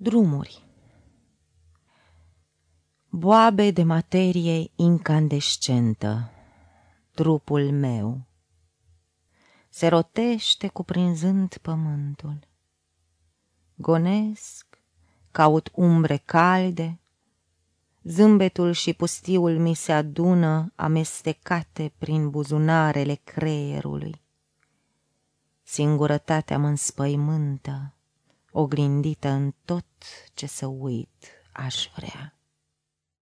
Drumuri Boabe de materie incandescentă, trupul meu Se rotește cuprinzând pământul. Gonesc, caut umbre calde, Zâmbetul și pustiul mi se adună Amestecate prin buzunarele creierului. Singurătatea mă înspăimântă, oglindită în tot ce să uit aș vrea.